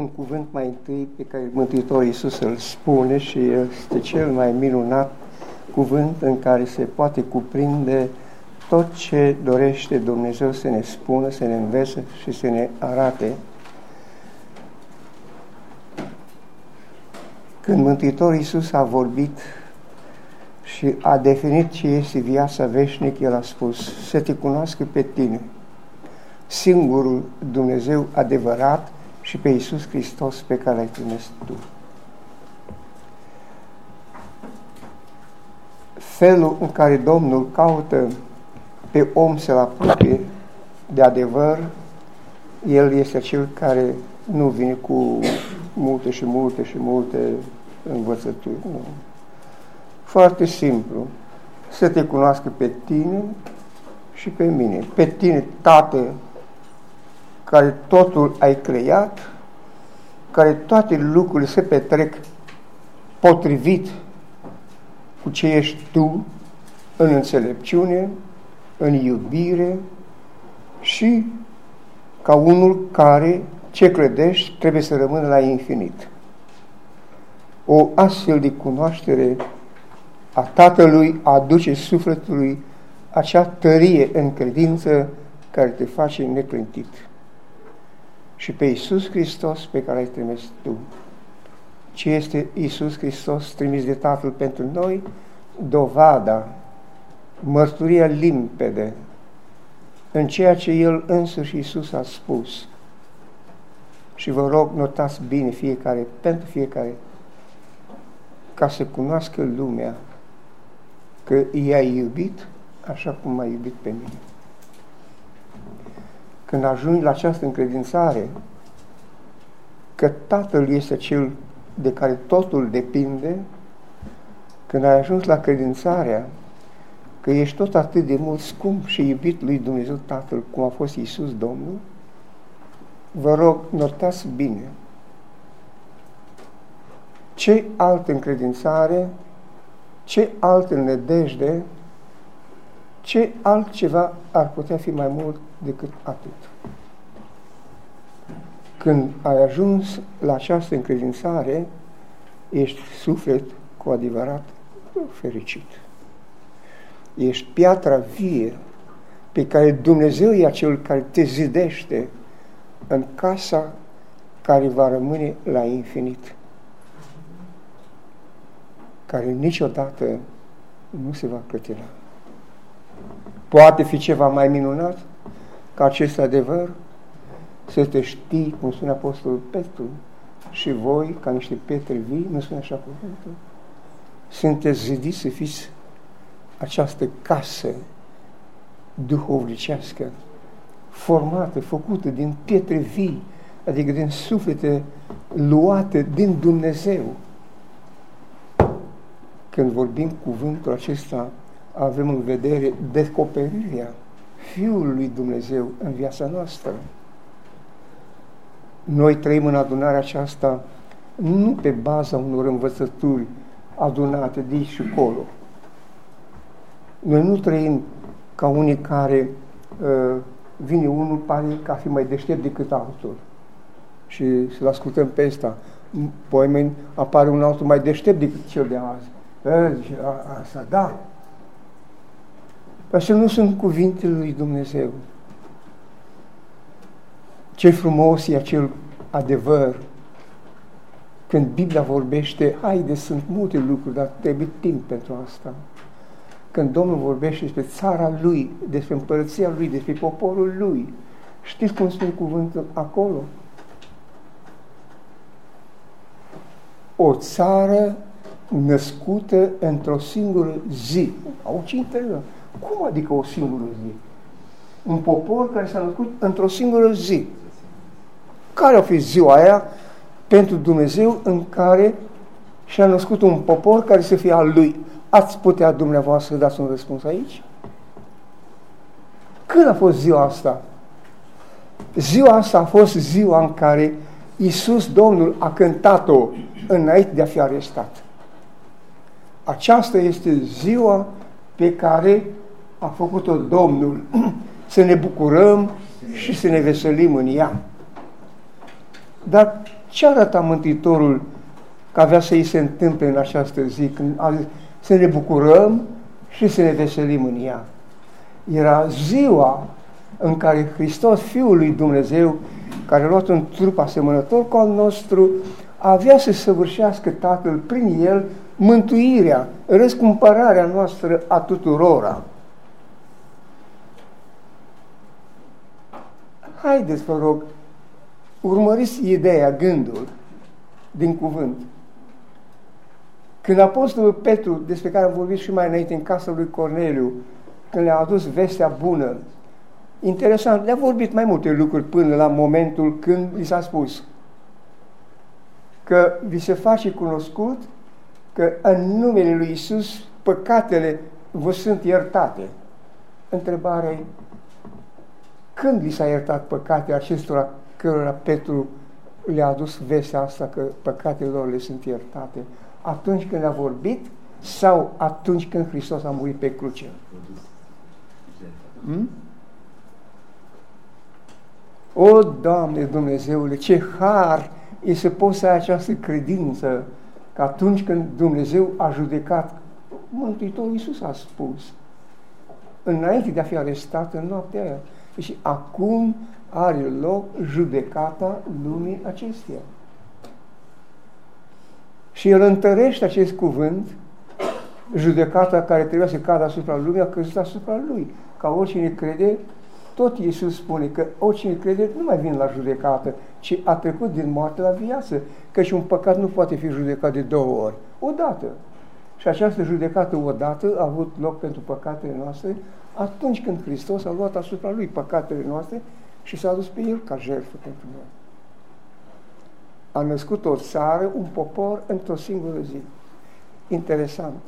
Un cuvânt mai întâi pe care Mântuitorul Iisus îl spune și este cel mai minunat cuvânt în care se poate cuprinde tot ce dorește Dumnezeu să ne spună, să ne învețe și să ne arate. Când Mântuitorul Iisus a vorbit și a definit ce este viața veșnică, El a spus să te cunoască pe tine, singurul Dumnezeu adevărat și pe Iisus Hristos pe care l-ai trimis tu. Felul în care Domnul caută pe om să-l apropie de adevăr, El este cel care nu vine cu multe și multe și multe învățături. Nu. Foarte simplu. Să te cunoască pe tine și pe mine. Pe tine, Tată, care totul ai creat, care toate lucrurile se petrec potrivit cu ce ești tu în înțelepciune, în iubire și ca unul care ce credești trebuie să rămână la infinit. O astfel de cunoaștere a Tatălui aduce sufletului acea tărie în credință care te face neclintit și pe Iisus Hristos pe care ai trimis tu. Ce este Iisus Hristos trimis de Tatăl pentru noi? Dovada, mărturia limpede în ceea ce El însuși Iisus a spus. Și vă rog, notați bine fiecare, pentru fiecare, ca să cunoască lumea că i-a iubit așa cum m-a iubit pe mine. Când ajungi la această încredințare că Tatăl este cel de care totul depinde, când ai ajuns la credințarea că ești tot atât de mult scump și iubit lui Dumnezeu Tatăl, cum a fost Iisus Domnul, vă rog, notați bine. Ce altă încredințare, ce altă nedejde, ce altceva ar putea fi mai mult decât atât. Când ai ajuns la această încredințare, ești suflet cu adevărat fericit. Ești piatra vie pe care Dumnezeu e acel care te zidește în casa care va rămâne la infinit, care niciodată nu se va clătila. Poate fi ceva mai minunat? Ca acest adevăr să te știi, cum spune Apostolul Petru, și voi, ca niște pietre vii, nu spune așa cuvântul, sunteți zidiți să fiți această casă duhovnicească, formată, făcută din pietre vii, adică din suflete luate din Dumnezeu. Când vorbim cuvântul acesta, avem în vedere descoperirea Fiul lui Dumnezeu în viața noastră. Noi trăim în adunarea aceasta nu pe baza unor învățături adunate de aici și acolo. Noi nu trăim ca unii care uh, vine unul, pare că a fi mai deștept decât altul. Și să-l ascultăm pe ăsta. Poimeni apare un altul mai deștept decât cel de azi. A, asta, da, Așa nu sunt cuvintele lui Dumnezeu. Ce frumos e acel adevăr când Biblia vorbește, haide, sunt multe lucruri, dar trebuie timp pentru asta. Când Domnul vorbește despre țara Lui, despre împărăția Lui, despre poporul Lui, știți cum spune cuvântul acolo? O țară născută într-o singură zi. Au ce interesant. Cum adică o singură zi? Un popor care s-a născut într-o singură zi. Care a fost ziua aia pentru Dumnezeu în care și-a născut un popor care să fie al lui? Ați putea dumneavoastră să dați un răspuns aici? Când a fost ziua asta? Ziua asta a fost ziua în care Iisus Domnul a cântat-o înainte de a fi arestat. Aceasta este ziua pe care a făcut-o Domnul, să ne bucurăm și să ne veselim în ea. Dar Ce arăta Mântuitorul că avea să îi se întâmple în această zi, când a zis, să ne bucurăm și să ne veselim în ea. Era ziua în care Hristos, Fiul lui Dumnezeu, care a luat un trup asemănător cu al nostru, avea să săvârșească Tatăl prin el mântuirea, răscumpărarea noastră a tuturora. Haideți, vă rog, urmăriți ideea, gândul din cuvânt. Când Apostolul Petru, despre care am vorbit și mai înainte în casa lui Corneliu, când le-a adus vestea bună, interesant, le-a vorbit mai multe lucruri până la momentul când li s-a spus că vi se face cunoscut că în numele lui Isus păcatele vă sunt iertate. Întrebarea e, când li s-a iertat păcatele acestora cărora Petru le-a adus vestea asta că păcatele lor le sunt iertate? Atunci când a vorbit sau atunci când Hristos a murit pe cruce? Hmm? O, Doamne Dumnezeule, ce har e să poți să ai această credință că atunci când Dumnezeu a judecat, Mântuitorul Iisus a spus, înainte de a fi arestat în noaptea aia, și acum are loc judecata lumii acesteia. Și el întărește acest cuvânt, judecata care trebuia să cadă asupra lumii, a căzut asupra lui. Ca oricine crede, tot Iisus spune că oricine crede nu mai vine la judecată, ci a trecut din moarte la viață, și un păcat nu poate fi judecat de două ori, odată. Și această judecată odată a avut loc pentru păcatele noastre atunci când Hristos a luat asupra lui păcatele noastre și s-a dus pe el ca jertfă pentru noi. A născut o țară, un popor într-o singură zi. Interesant.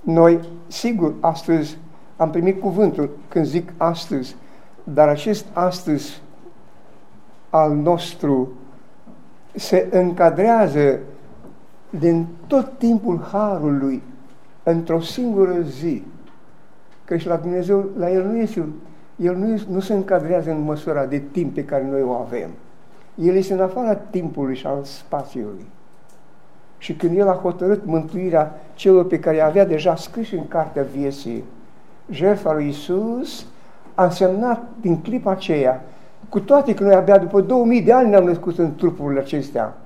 Noi, sigur, astăzi am primit cuvântul când zic astăzi, dar acest astăzi al nostru se încadrează din tot timpul Harului într-o singură zi. Că și la Dumnezeu, la El nu este, El nu, nu se încadrează în măsura de timp pe care noi o avem. El este în afara timpului și al spațiului. Și când El a hotărât mântuirea celor pe care avea deja scris în cartea vieții, jertfa lui Isus a însemnat din clipa aceea, cu toate că noi abia după 2000 de ani ne-am născut în trupurile acestea,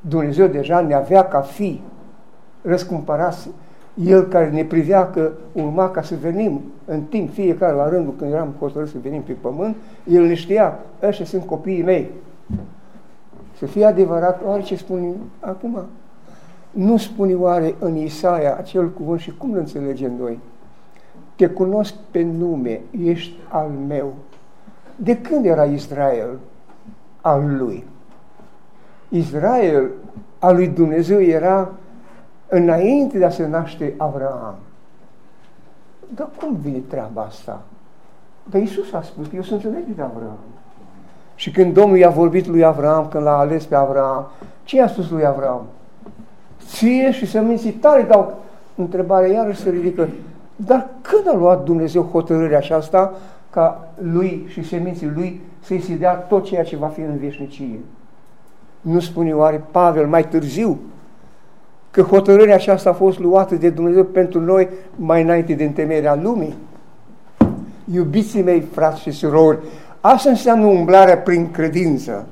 Dumnezeu deja ne avea ca fi răscumpărați. El care ne privea că urma ca să venim în timp, fiecare la rândul când eram hotărât să venim pe pământ, El ne știa, ăștia sunt copiii mei. Să fie adevărat, oare ce spune acum? Nu spune oare în Isaia acel cuvânt și cum îl înțelegem noi? te cunosc pe nume, ești al meu. De când era Israel al lui? Israel al lui Dumnezeu era înainte de a se naște Avraam. Dar cum vine treaba asta? Dar Iisus a spus că eu sunt înainte de Avraam. Și când Domnul i-a vorbit lui Avraam, când l-a ales pe Avraam, ce i-a spus lui Avraam? Ție și seminții tale dau întrebarea iarăși se ridică. Dar când a luat Dumnezeu hotărârea aceasta ca lui și seminții lui să-i se dea tot ceea ce va fi în veșnicie? Nu spune oare Pavel mai târziu că hotărârea aceasta a fost luată de Dumnezeu pentru noi mai înainte de întemeierea lumii? Iubiții mei, frați și surori, asta înseamnă umblarea prin credință.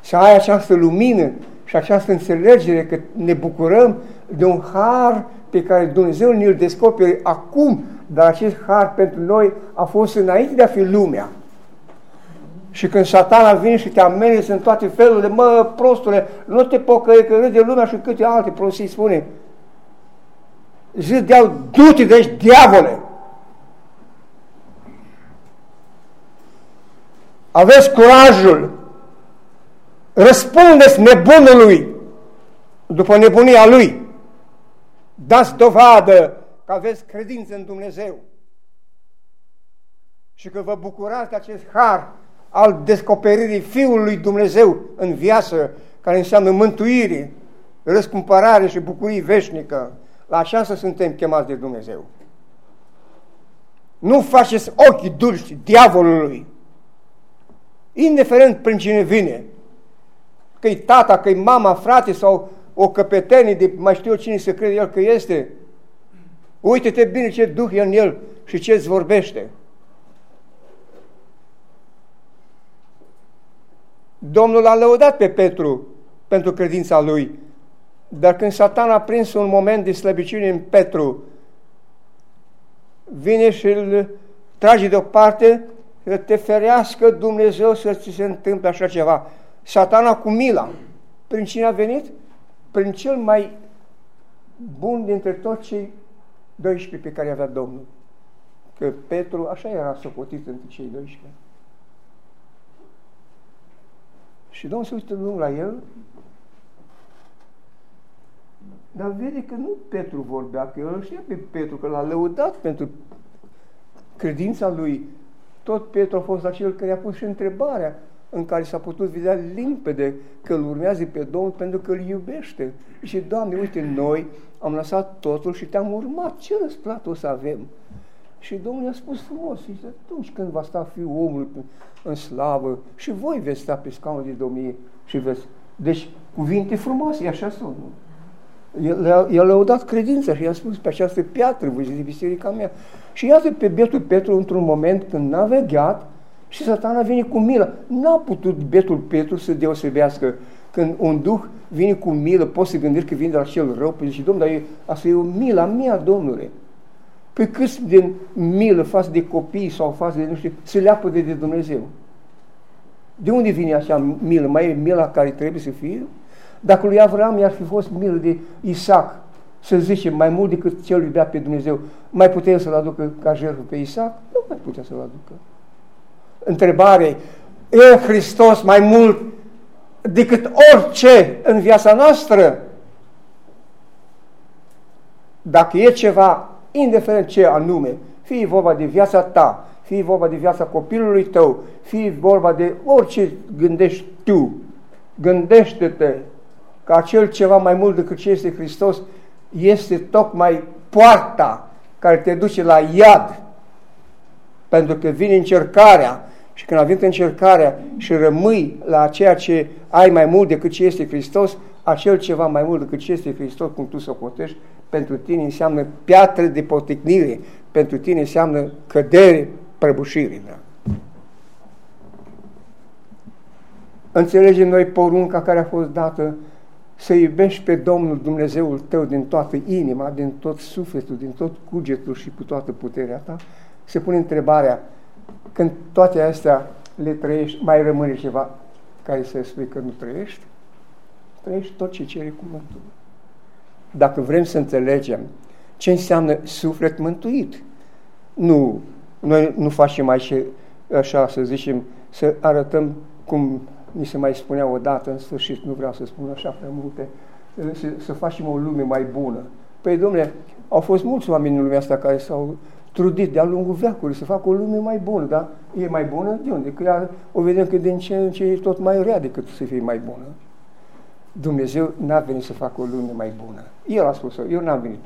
Să ai această lumină și această înțelegere că ne bucurăm de un har pe care Dumnezeu ne-l descopere acum, dar acest har pentru noi a fost înainte de a fi lumea. Și când satana vine și te amenință în toate felurile, mă, prostule, nu te pocăi că râde lumea și câte alte prostii spune. Zi de du-te de aici, diavole! Aveți curajul, răspundeți nebunului după nebunia lui dați dovadă că aveți credință în Dumnezeu și că vă bucurați de acest har al descoperirii Fiului Dumnezeu în viață, care înseamnă mântuire, răscumpărare și bucurie veșnică. La aceasta suntem chemați de Dumnezeu. Nu faceți ochii dulci diavolului, indiferent prin cine vine. că-i tata, că-i mama, frate sau o căpetenie de mai știu cine să crede el că este. Uite-te bine ce duh e în el și ce îți vorbește. Domnul a lăudat pe Petru pentru credința lui, dar când Satan a prins un moment de slăbiciune în Petru, vine și îl trage deoparte, să te ferească Dumnezeu să ți se întâmple așa ceva. Satana cu mila. Prin cine a venit? Prin cel mai bun dintre toți cei 12 pe care avea Domnul. Că Petru așa era socotit între cei 12. Și Domnul se uită la el, dar vede că nu Petru vorbea, că el știa pe Petru, că l-a lăudat pentru credința lui. Tot Petru a fost acel care a pus și întrebarea în care s-a putut vedea limpede că îl urmează pe Domnul pentru că îl iubește. Și, Doamne, uite, noi am lăsat totul și te-am urmat. Ce răsplată o să avem? Și Domnul i-a spus frumos, zice, atunci când va sta Fiul omului în slavă și voi veți sta pe scaunul de domnie și veți... Deci, cuvinte frumoase, așa sunt. El, a lăudat credința și i-a spus pe această piatră, voi zice, biserica mea. Și iată pe betul Petru într-un moment când n-a vegheat și satana vine cu milă. N-a putut betul Petru să deosebească când un duh vine cu milă, poți să gândești că vine de la cel rău, păi zice, domnule, dar asta e o milă a mea, domnule. Păi câți din milă față de copii sau față de, nu știu, se leapă de, de Dumnezeu? De unde vine așa milă? Mai e mila care trebuie să fie? Dacă lui Avram i-ar fi fost milă de Isaac, să zicem, mai mult decât cel iubea pe Dumnezeu, mai putea să-l aducă ca jertfă pe Isaac? Nu mai putea să-l aducă. Întrebare, e Hristos mai mult decât orice în viața noastră? Dacă e ceva indiferent ce anume, fie vorba de viața ta, fie vorba de viața copilului tău, fie vorba de orice gândești tu, gândește-te că acel ceva mai mult decât ce este Hristos este tocmai poarta care te duce la iad. Pentru că vine încercarea și când a venit încercarea și rămâi la ceea ce ai mai mult decât ce este Hristos, acel ceva mai mult decât ce este Hristos, cum tu să o potești, pentru tine înseamnă piatră de poticnire, pentru tine înseamnă cădere, prăbușire. Da? Înțelegem noi porunca care a fost dată să iubești pe Domnul Dumnezeul tău din toată inima, din tot sufletul, din tot cugetul și cu toată puterea ta, se pune întrebarea, când toate astea le trăiești, mai rămâne ceva care să spui că nu trăiești? Trăiești tot ce cere cuvântul dacă vrem să înțelegem ce înseamnă suflet mântuit. Nu, noi nu facem aici așa, să zicem, să arătăm cum ni se mai spunea odată, în sfârșit, nu vreau să spun așa prea multe, să, să facem o lume mai bună. Păi, domnule, au fost mulți oameni în lumea asta care s-au trudit de-a lungul veacului să facă o lume mai bună, dar e mai bună de unde? Că ea, o vedem că din ce în ce e tot mai rea decât să fie mai bună. Dumnezeu n-a venit să facă o lume mai bună. El a spus eu n-am venit.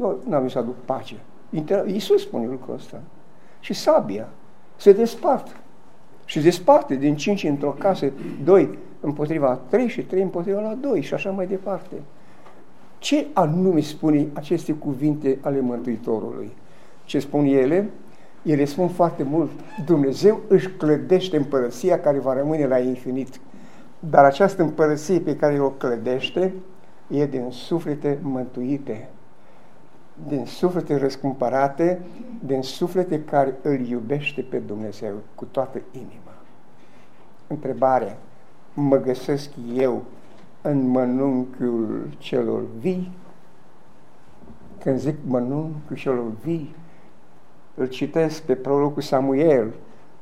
Eu n-am venit să aduc pace. Iisus spune lucrul ăsta. Și sabia se despart. Și desparte din cinci într-o casă, doi împotriva trei și trei împotriva la doi și așa mai departe. Ce anume spune aceste cuvinte ale Mântuitorului? Ce spun ele? Ele spun foarte mult. Dumnezeu își clădește împărăția care va rămâne la infinit. Dar această împărăție pe care o clădește e din suflete mântuite, din suflete răscumpărate, din suflete care îl iubește pe Dumnezeu cu toată inima. Întrebare, mă găsesc eu în mănunchiul celor vii? Când zic mănunchiul celor vii, îl citesc pe prorocul Samuel,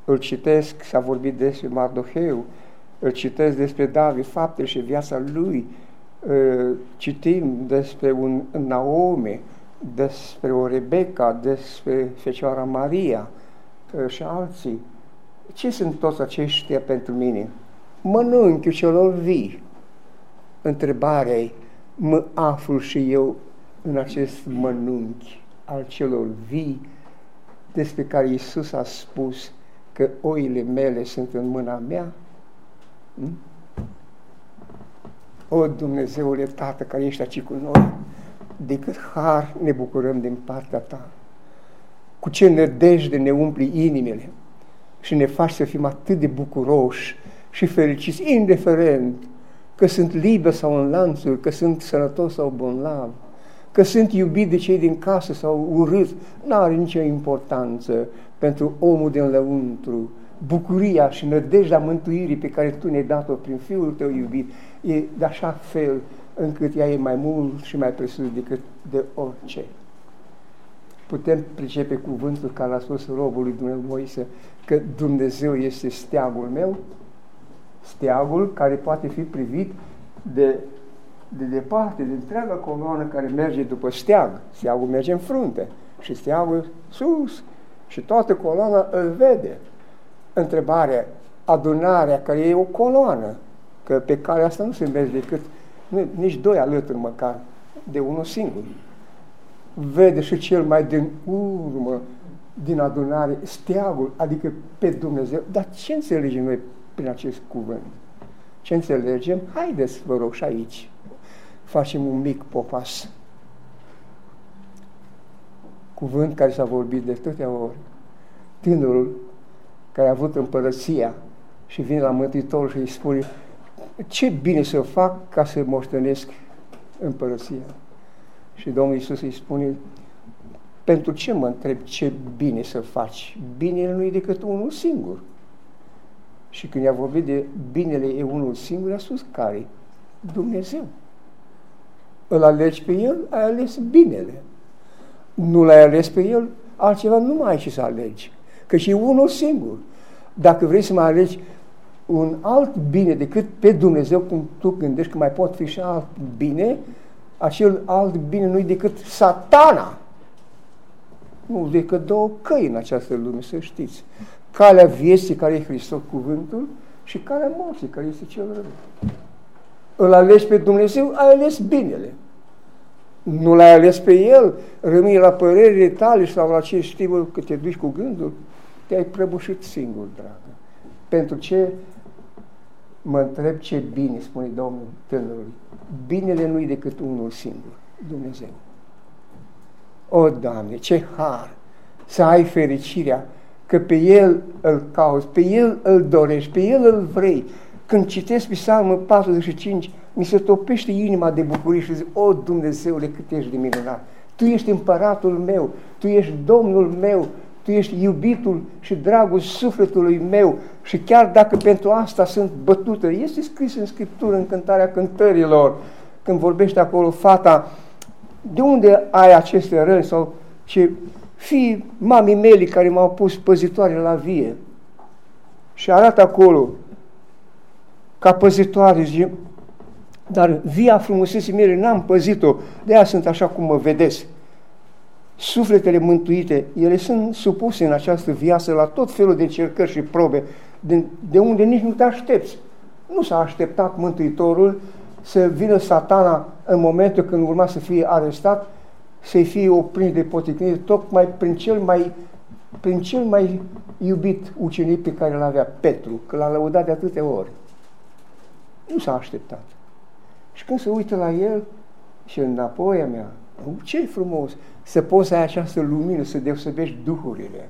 îl citesc, s-a vorbit despre Mardoheu, îl citesc despre David, faptele și viața lui, citim despre un Naomi, despre o Rebecca, despre Fecioara Maria și alții. Ce sunt toți aceștia pentru mine? Mănânchiul celor vii. Întrebarea e, mă aflu și eu în acest mănânchi al celor vii despre care Iisus a spus că oile mele sunt în mâna mea? Hmm? O Dumnezeule Tată care ești aici cu noi, de cât har ne bucurăm din partea Ta, cu ce nădejde ne umpli inimile și ne faci să fim atât de bucuroși și fericiți, indiferent că sunt liber sau în lanțuri, că sunt sănătos sau bolnav, că sunt iubit de cei din casă sau urât, nu are nicio importanță pentru omul din lăuntru. Bucuria și nădejdea mântuirii pe care Tu ne-ai dat-o prin Fiul Tău iubit e de așa fel încât ea e mai mult și mai presus decât de orice. Putem pricepe cuvântul care a spus robului Dumnezeu Moise că Dumnezeu este steagul meu, steagul care poate fi privit de, de departe, de întreaga coloană care merge după steag. Steagul merge în frunte și steagul sus și toată coloana îl vede. Întrebarea, adunarea care e o coloană, că pe care asta nu se merge decât nu, nici doi alături măcar, de unul singur. Vede și cel mai din urmă din adunare steagul, adică pe Dumnezeu. Dar ce înțelegem noi prin acest cuvânt? Ce înțelegem? Haideți, vă rog, și aici. Facem un mic popas. Cuvânt care s-a vorbit de toate ori. Tânărul care a avut împărăția și vine la Mântuitorul și îi spune ce bine să fac ca să moștenesc împărăția. Și Domnul Iisus îi spune, pentru ce mă întreb ce bine să faci? Binele nu e decât unul singur. Și când i-a vorbit de binele e unul singur, a spus care? Dumnezeu. Îl alegi pe El, ai ales binele. Nu l-ai ales pe El, altceva nu mai ai ce să alegi. Că și e unul singur. Dacă vrei să mai alegi un alt bine decât pe Dumnezeu, cum tu gândești că mai pot fi și alt bine, acel alt bine nu-i decât satana. Nu, decât două căi în această lume, să știți. Calea vieții, care e Hristos cuvântul, și calea morții, care este cel rău. Îl alegi pe Dumnezeu, ai ales binele. Nu l-ai ales pe El, rămâi la părerile tale sau la ce știi că te duci cu gândul, te-ai prăbușit singur, dragă. Pentru ce mă întreb ce bine, spune Domnul tânărului. Binele nu-i decât unul singur, Dumnezeu. O, Doamne, ce har să ai fericirea că pe El îl cauți, pe El îl dorești, pe El îl vrei. Când citesc Psalmul 45, mi se topește inima de bucurie și zic, o, Dumnezeule, cât ești de minunat! Tu ești împăratul meu, Tu ești Domnul meu, Tu ești iubitul și dragul sufletului meu și chiar dacă pentru asta sunt bătută, este scris în Scriptură, în cântarea cântărilor, când vorbește acolo fata, de unde ai aceste răni sau ce fii mamii mele care m-au pus păzitoare la vie? Și arată acolo ca păzitoare, zice, dar via frumuseții mele n-am păzit-o, de aia sunt așa cum mă vedeți sufletele mântuite, ele sunt supuse în această viață la tot felul de încercări și probe, de, de unde nici nu te aștepți. Nu s-a așteptat Mântuitorul să vină satana în momentul când urma să fie arestat, să-i fie oprins de poticnire, tocmai prin cel mai, prin cel mai iubit ucenic pe care l-avea Petru, că l-a lăudat de atâtea ori. Nu s-a așteptat. Și când se uită la el, și înapoi a mea, ce frumos să poți să ai această lumină, să deosebești duhurile.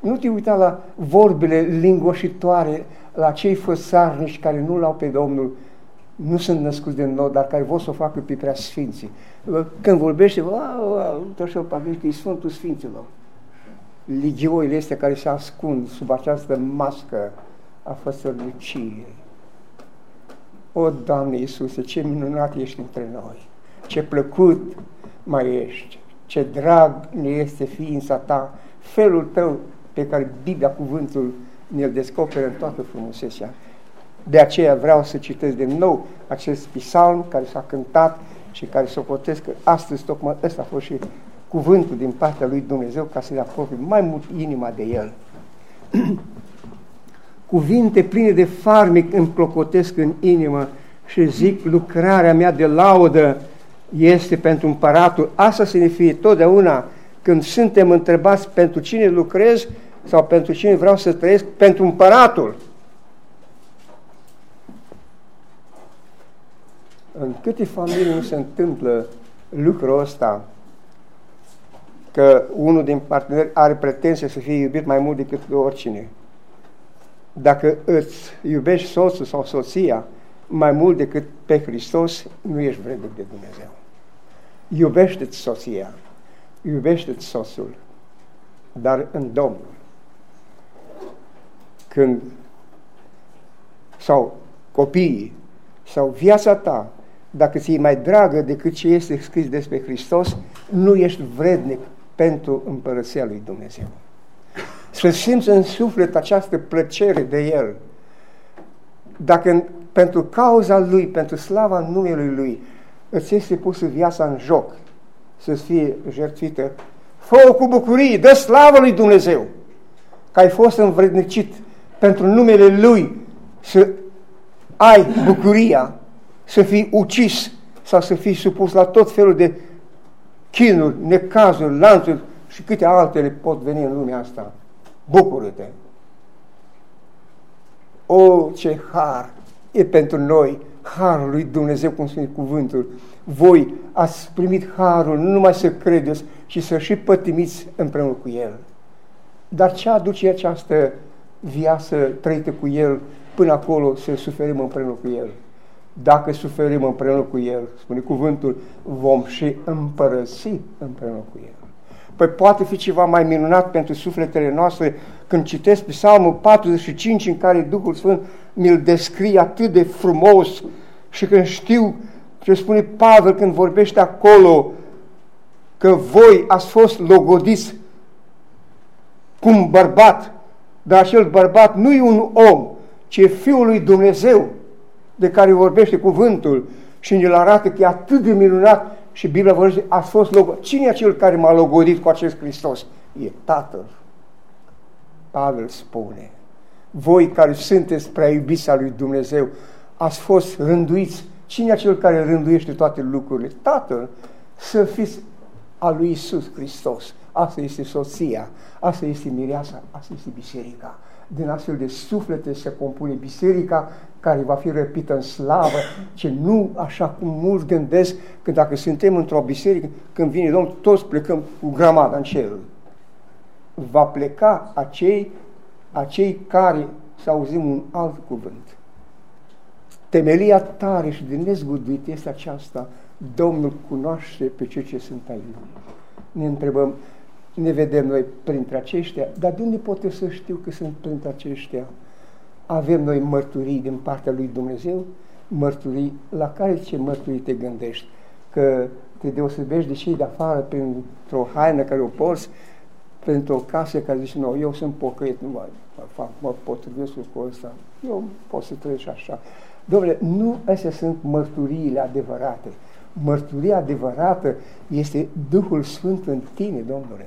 Nu te uita la vorbele lingoșitoare, la cei făsarnici care nu l-au pe Domnul, nu sunt născuți de nou, dar care vor să o facă pe prea sfinții. Când vorbește, Tășel Pavel, că e Sfântul Sfinților. Ligioile astea care se ascund sub această mască a făsărniciei. O, Doamne Iisuse, ce minunat ești între noi! Ce plăcut mai ești! Ce drag ne este ființa ta, felul tău pe care Biblia, cuvântul, ne-l descoperă în toată frumusețea. De aceea vreau să citesc din nou acest psalm care s-a cântat și care să potesc că astăzi tocmai ăsta a fost și cuvântul din partea lui Dumnezeu ca să-i apropie mai mult inima de el. Cuvinte pline de farmic îmi clocotesc în inimă și zic lucrarea mea de laudă este pentru împăratul. Asta să ne fie totdeauna când suntem întrebați pentru cine lucrez sau pentru cine vreau să trăiesc, pentru împăratul. În câte familii nu se întâmplă lucrul ăsta, că unul din parteneri are pretenție să fie iubit mai mult decât oricine. Dacă îți iubești soțul sau soția mai mult decât pe Hristos, nu ești vrednic de Dumnezeu. Iubește-ți soția, iubește-ți soțul, dar în Domnul. Când sau copiii sau viața ta, dacă ți-e mai dragă decât ce este scris despre Hristos, nu ești vrednic pentru împărăția lui Dumnezeu. Să simți în suflet această plăcere de El. Dacă pentru cauza Lui, pentru slava numelui Lui, îți este pusă viața în joc, să fie jertfită, fă cu bucurie, dă slavă lui Dumnezeu, că ai fost învrednicit pentru numele Lui să ai bucuria să fii ucis sau să fii supus la tot felul de chinuri, necazuri, lanțuri și câte altele pot veni în lumea asta. Bucură-te! O, ce har e pentru noi, harul lui Dumnezeu, cum spune cuvântul. Voi ați primit harul nu numai să credeți, ci să și pătimiți împreună cu El. Dar ce aduce această viață trăită cu El până acolo să suferim împreună cu El? Dacă suferim împreună cu El, spune cuvântul, vom și împărăsi împreună cu El. Păi poate fi ceva mai minunat pentru sufletele noastre când citesc Psalmul 45 în care Duhul Sfânt mi-l descrie atât de frumos și când știu ce spune Pavel când vorbește acolo că voi ați fost logodiți cu un bărbat, dar acel bărbat nu e un om, ci e Fiul lui Dumnezeu de care vorbește cuvântul și ne-l arată că e atât de minunat și Biblia vorbește, a fost logo. Cine e acel care m-a logodit cu acest Hristos? E Tatăl. Pavel spune, voi care sunteți prea iubiți al lui Dumnezeu, ați fost rânduiți. Cine e acel care rânduiește toate lucrurile? Tatăl. Să fiți al lui Isus Hristos. Asta este soția, asta este mireasa, asta este biserica. Din astfel de suflete se compune biserica care va fi răpită în slavă, ce nu așa cum mulți gândesc că dacă suntem într-o biserică, când vine Domnul, toți plecăm cu gramada în cer. Va pleca acei, acei care să auzim un alt cuvânt. Temelia tare și de nezguduit este aceasta. Domnul cunoaște pe cei ce sunt ai Lui. Ne întrebăm, ne vedem noi printre aceștia, dar de unde pot eu să știu că sunt printre aceștia? avem noi mărturii din partea lui Dumnezeu, mărturii la care ce mărturii te gândești? Că te deosebești de cei de afară printr-o haină care o porți, pentru o casă care zice, nu, eu sunt pocăit, nu mă, fac, mă potrivesc cu ăsta, eu pot să trăiesc așa. Domnule, nu astea sunt mărturiile adevărate. Mărturia adevărată este Duhul Sfânt în tine, Domnule.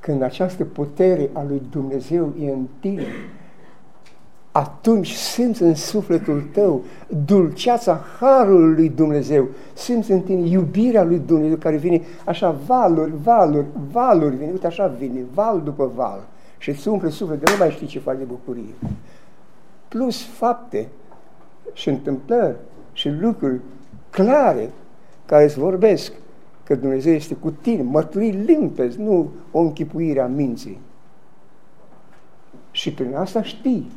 Când această putere a lui Dumnezeu e în tine, atunci simți în sufletul tău dulceața Harului lui Dumnezeu, simți în tine iubirea lui Dumnezeu care vine așa valuri, valuri, valuri, vine, uite așa vine, val după val și îți umple sufletul, nu mai știi ce faci de bucurie. Plus fapte și întâmplări și lucruri clare care îți vorbesc că Dumnezeu este cu tine, mărturii limpezi, nu o închipuire a minții. Și prin asta știi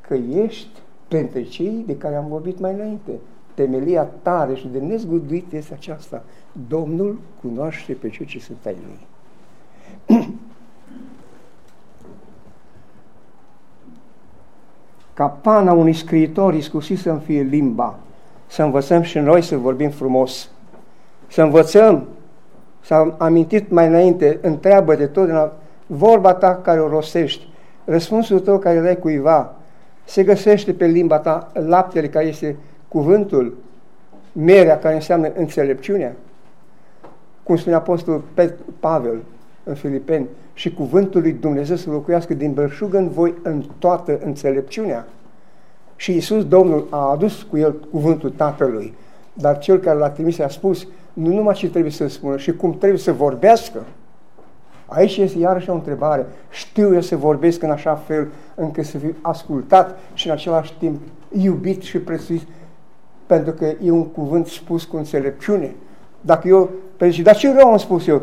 că ești printre cei de care am vorbit mai înainte. Temelia tare și de nezguduit este aceasta. Domnul cunoaște pe cei ce sunt ai Lui. Capana unui scriitor iscusit să-mi fie limba, să învățăm și noi să vorbim frumos, să învățăm, s-am amintit mai înainte, întreabă-te tot vorba ta care o rostești, răspunsul tău care îl dai cuiva, se găsește pe limba ta laptele care este cuvântul, merea care înseamnă înțelepciunea, cum spune Apostolul Pavel în Filipeni, și cuvântul lui Dumnezeu să locuiască din belșug în voi în toată înțelepciunea. Și Iisus, Domnul, a adus cu el cuvântul Tatălui, dar cel care l-a trimis a spus nu numai ce trebuie să spună, și cum trebuie să vorbească. Aici este iarăși o întrebare. Știu eu să vorbesc în așa fel încât să fiu ascultat și în același timp iubit și prețuit pentru că e un cuvânt spus cu înțelepciune. Dacă eu, pentru dar ce rău am spus eu?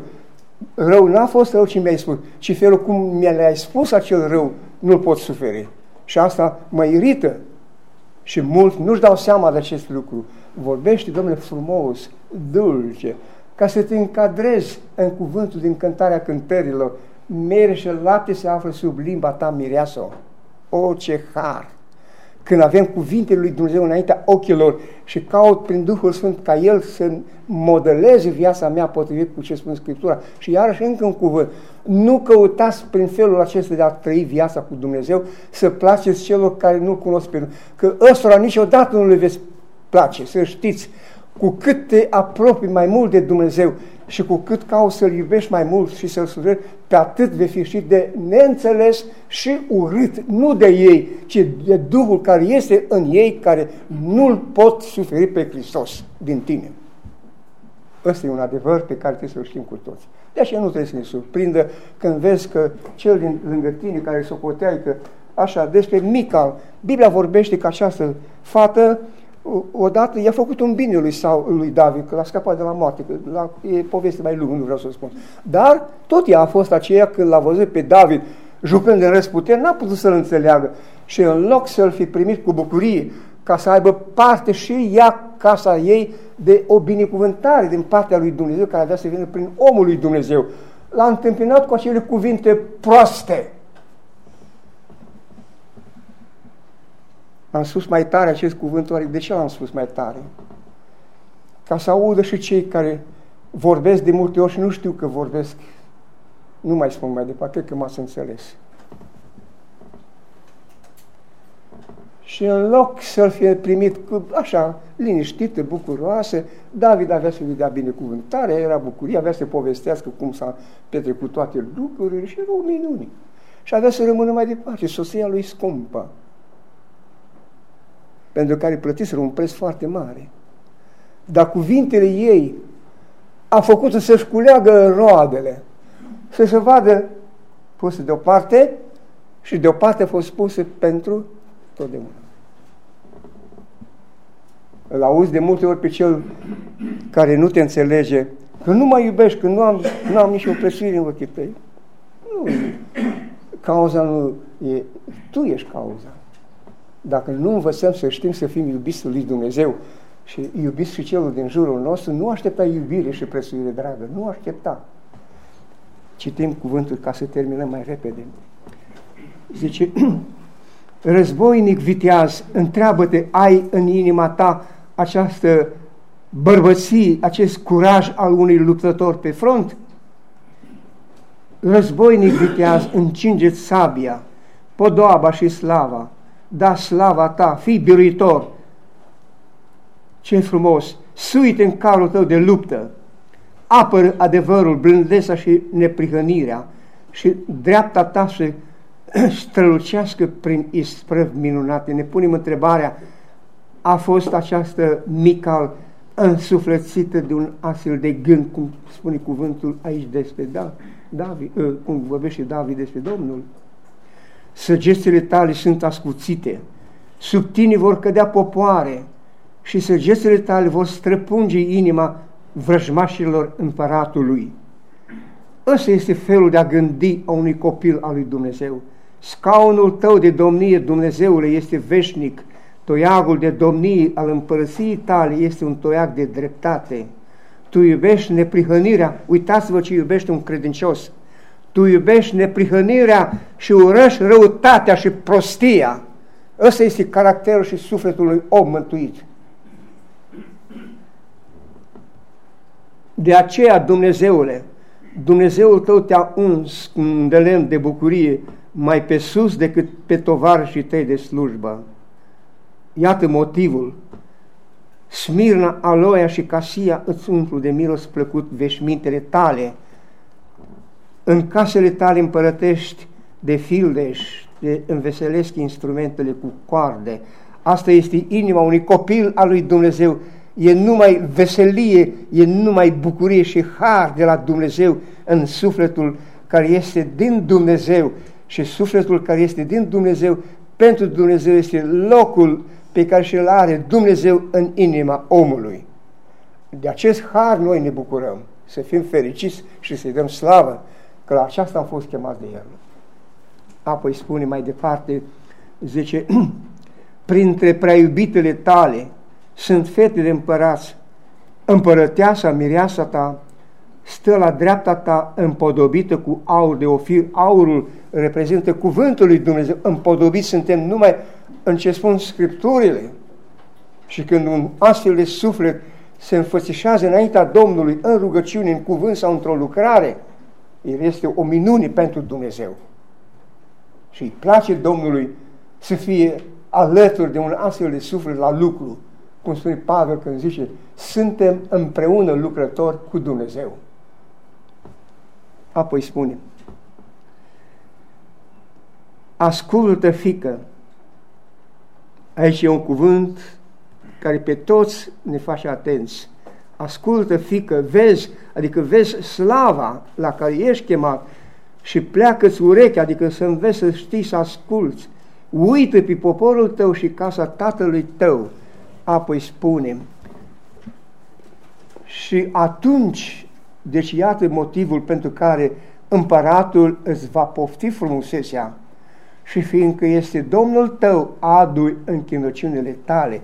Rău n-a fost rău ce mi-ai spus, ci felul cum mi-ai spus acel rău nu-l pot suferi. Și asta mă irită. Și mult nu-și dau seama de acest lucru. Vorbește, domnule, frumos, dulce, ca să te încadrezi în cuvântul din cântarea cântărilor. Mere și lapte se află sub limba ta mireasă. O, ce har! Când avem cuvintele lui Dumnezeu înaintea ochilor și caut prin Duhul Sfânt ca El să modeleze viața mea potrivit cu ce spune Scriptura. Și iarăși încă un cuvânt. Nu căutați prin felul acesta de a trăi viața cu Dumnezeu să placeți celor care nu-L cunosc pe Dumnezeu. Că ăstora niciodată nu le veți place, să știți. Cu cât te apropii mai mult de Dumnezeu și cu cât cauți să-L iubești mai mult și să-L slujești, pe atât vei fi și de neînțeles și urât, nu de ei, ci de Duhul care este în ei, care nu-L pot suferi pe Hristos din tine. Ăsta e un adevăr pe care trebuie să-l știm cu toți. De aceea nu trebuie să ne surprindă când vezi că cel din lângă tine care socoteai că așa, despre Mical, Biblia vorbește că această fată odată i-a făcut un bine lui, sau, lui David, că l-a scăpat de la moarte, că la, e poveste mai lungă, nu vreau să spun. Dar tot ea a fost aceea când l-a văzut pe David jucând de răsputere, n-a putut să-l înțeleagă. Și în loc să-l fi primit cu bucurie, ca să aibă parte și ea, casa ei, de o binecuvântare din partea lui Dumnezeu, care avea să vină prin omul lui Dumnezeu, l-a întâmpinat cu acele cuvinte proaste Am spus mai tare acest cuvânt, oare de ce l-am spus mai tare? Ca să audă și cei care vorbesc de multe ori și nu știu că vorbesc. Nu mai spun mai departe, cred că m-ați înțeles. Și în loc să-l fie primit cu, așa, liniștită, bucuroasă, David avea să-i dea binecuvântare, era bucurie, avea să povestească cum s-a petrecut toate lucrurile și era o minune. Și avea să rămână mai departe, soția lui scumpă pentru care plătiseră un preț foarte mare. Dar cuvintele ei a făcut să-și culeagă roadele, să se vadă puse deoparte și deoparte a fost puse pentru totdeauna. Îl auzi de multe ori pe cel care nu te înțelege, că nu mă iubești, că nu am, nu am nicio prețuire în ochii tăi. Nu, cauza nu e, tu ești cauza. Dacă nu învățăm să știm să fim iubiți lui Dumnezeu și iubiți și celul din jurul nostru, nu aștepta iubire și prețuire dragă, nu aștepta. Citim cuvântul ca să terminăm mai repede. Zice, războinic viteaz, întreabă-te, ai în inima ta această bărbăție, acest curaj al unui luptător pe front? Războinic viteaz, încingeți sabia, podoaba și slava, da slava ta, fii biruitor. Ce frumos! Suite în calul tău de luptă, apără adevărul, blândeța și neprihănirea și dreapta ta să strălucească prin isprăv minunate. Ne punem întrebarea, a fost această Mical însuflețită de un astfel de gând, cum spune cuvântul aici despre David, ă, cum vorbește David despre Domnul? Săgețile tale sunt ascuțite, sub tine vor cădea popoare și săgețile tale vor străpunge inima vrăjmașilor împăratului. Ăsta este felul de a gândi a unui copil al lui Dumnezeu. Scaunul tău de domnie, Dumnezeule, este veșnic. Toiagul de domnie al împărăției tale este un toiag de dreptate. Tu iubești neprihănirea, uitați-vă ce iubește un credincios tu iubești neprihănirea și urăști răutatea și prostia. Ăsta este caracterul și sufletul lui om mântuit. De aceea, Dumnezeule, Dumnezeul tău te-a uns cu un de lemn de bucurie mai pe sus decât pe tovarășii tăi de slujbă. Iată motivul. Smirna, aloia și casia îți umplu de miros plăcut veșmintele tale, în casele tale împărătești de fildeș, de înveselesc instrumentele cu coarde. Asta este inima unui copil al lui Dumnezeu. E numai veselie, e numai bucurie și har de la Dumnezeu în sufletul care este din Dumnezeu și sufletul care este din Dumnezeu pentru Dumnezeu este locul pe care și-l are Dumnezeu în inima omului. De acest har noi ne bucurăm, să fim fericiți și să-i dăm slavă, că la aceasta am fost chemați de El. Apoi spune mai departe, zice, printre prea iubitele tale sunt fete de împărați, împărăteasa, mireasa ta, stă la dreapta ta împodobită cu aur de ofir. Aurul reprezintă cuvântul lui Dumnezeu. Împodobit suntem numai în ce spun Scripturile. Și când un astfel de suflet se înfățișează înaintea Domnului în rugăciune, în cuvânt sau într-o lucrare, el este o minune pentru Dumnezeu. Și îi place Domnului să fie alături de un astfel de suflet la lucru. Cum spune Pavel când zice, suntem împreună lucrători cu Dumnezeu. Apoi spune, ascultă, fică. Aici e un cuvânt care pe toți ne face atenți. Ascultă, fică, vezi, adică vezi slava la care ești chemat și pleacă-ți urechea, adică să înveți să știi să asculți. Uită pe poporul tău și casa tatălui tău. Apoi spune, și atunci deci iată motivul pentru care împăratul îți va pofti frumusețea și fiindcă este Domnul tău, adu închinăciunile tale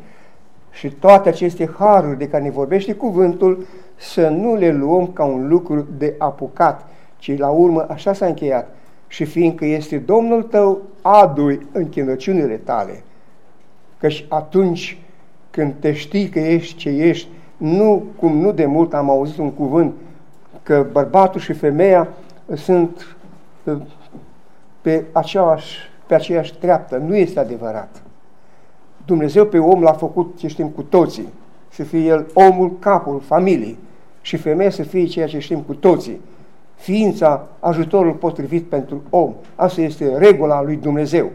și toate aceste haruri de care ne vorbește cuvântul, să nu le luăm ca un lucru de apucat, ci la urmă așa s-a încheiat. Și fiindcă este Domnul tău, adu închinăciunile tale. Căci atunci când te știi că ești ce ești, nu cum nu de mult am auzit un cuvânt, că bărbatul și femeia sunt uh, pe aceeași, pe aceeași treaptă. Nu este adevărat. Dumnezeu pe om l-a făcut, ce știm cu toții, să fie el omul, capul familiei și femeia să fie ceea ce știm cu toții, ființa, ajutorul potrivit pentru om. Asta este regula lui Dumnezeu.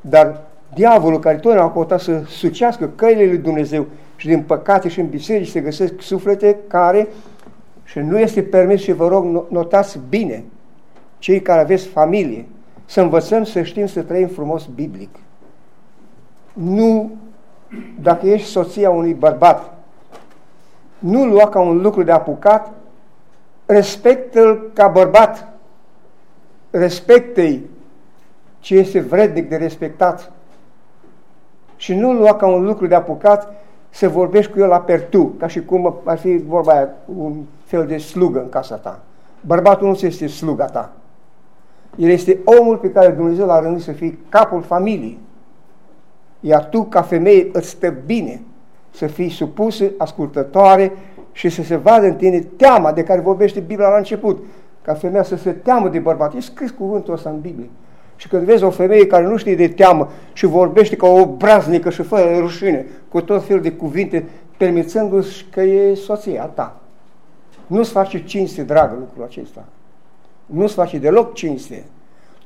Dar diavolul care tot a căutat să sucească căile lui Dumnezeu și din păcate și în biserici se găsesc suflete care și nu este permis și vă rog, notați bine, cei care aveți familie, să învățăm să știm să trăim frumos biblic. Nu, dacă ești soția unui bărbat, nu lua ca un lucru de apucat, respectă-l ca bărbat, respectă-i ce este vrednic de respectat și nu lua ca un lucru de apucat să vorbești cu el la pertu, ca și cum ar fi vorba aia, un fel de slugă în casa ta. Bărbatul nu este sluga ta. El este omul pe care Dumnezeu l-a rândit să fii capul familiei. Iar tu, ca femeie, îți stă bine să fii supusă, ascultătoare și să se vadă în tine teama de care vorbește Biblia la început. Ca femeia să se teamă de bărbat. E scris cuvântul ăsta în Biblie. Și când vezi o femeie care nu știe de teamă și vorbește ca o braznică și fără rușine, cu tot felul de cuvinte, permițându-și că e soția ta. Nu-ți face cinste, dragă, lucrul acesta. Nu-ți face deloc cinste.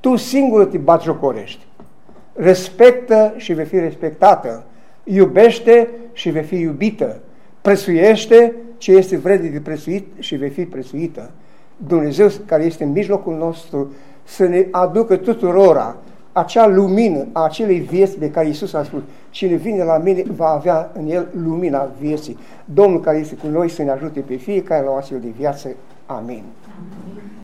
Tu singur te batjocorești. Respectă și vei fi respectată. Iubește și vei fi iubită. Prețuiește ce este vrednic de prețuit și vei fi prețuită. Dumnezeu care este în mijlocul nostru să ne aducă tuturora acea lumină a acelei vieți de care Iisus a spus, cine vine la mine va avea în el lumina vieții. Domnul care este cu noi să ne ajute pe fiecare la o astfel de viață. Amin.